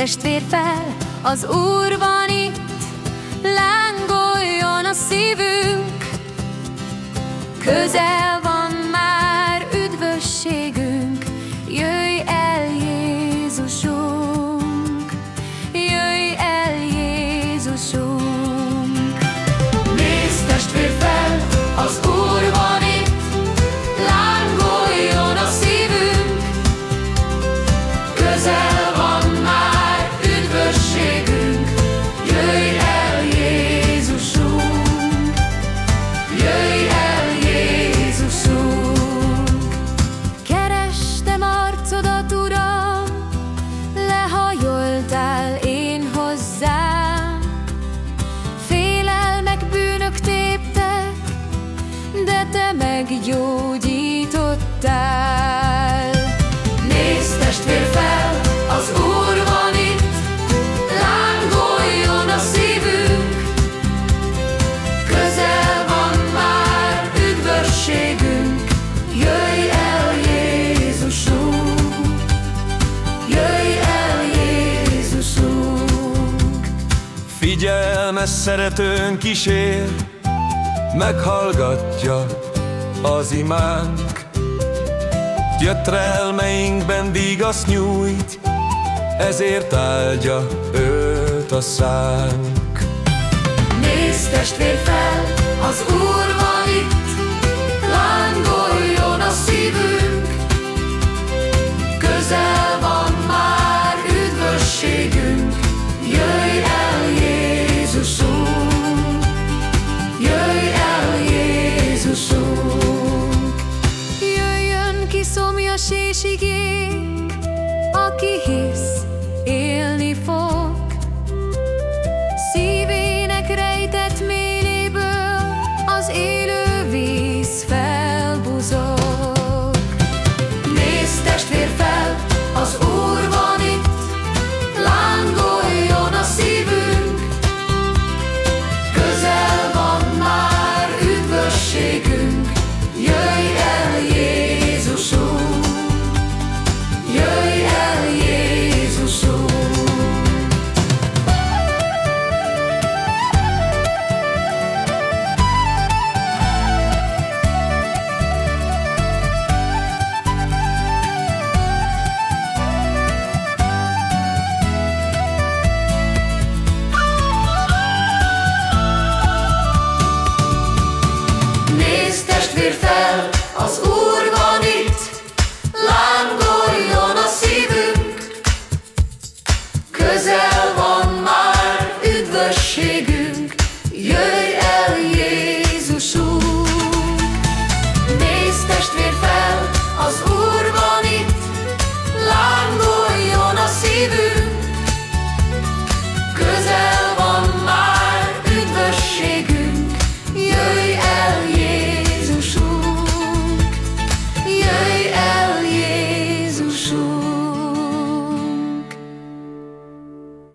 testvér fel, az Úr van itt, lángoljon a szívünk, közel te meggyógyítottál. Nézd testvér fel, az Úr van itt, lángoljon a szívünk, közel van már üdvösségünk, jöjj el Jézusunk, jöjj el Jézusunk. Figyelmes szeretőn kísér, meghallgatja az imánk. Gyötrelmeinkben vigaszt nyújt, ezért áldja őt a szánk. Nézd testvér fel, az Úr van itt, lángoljon a szívünk, közel Nincs igény, aki hisz, élni fog.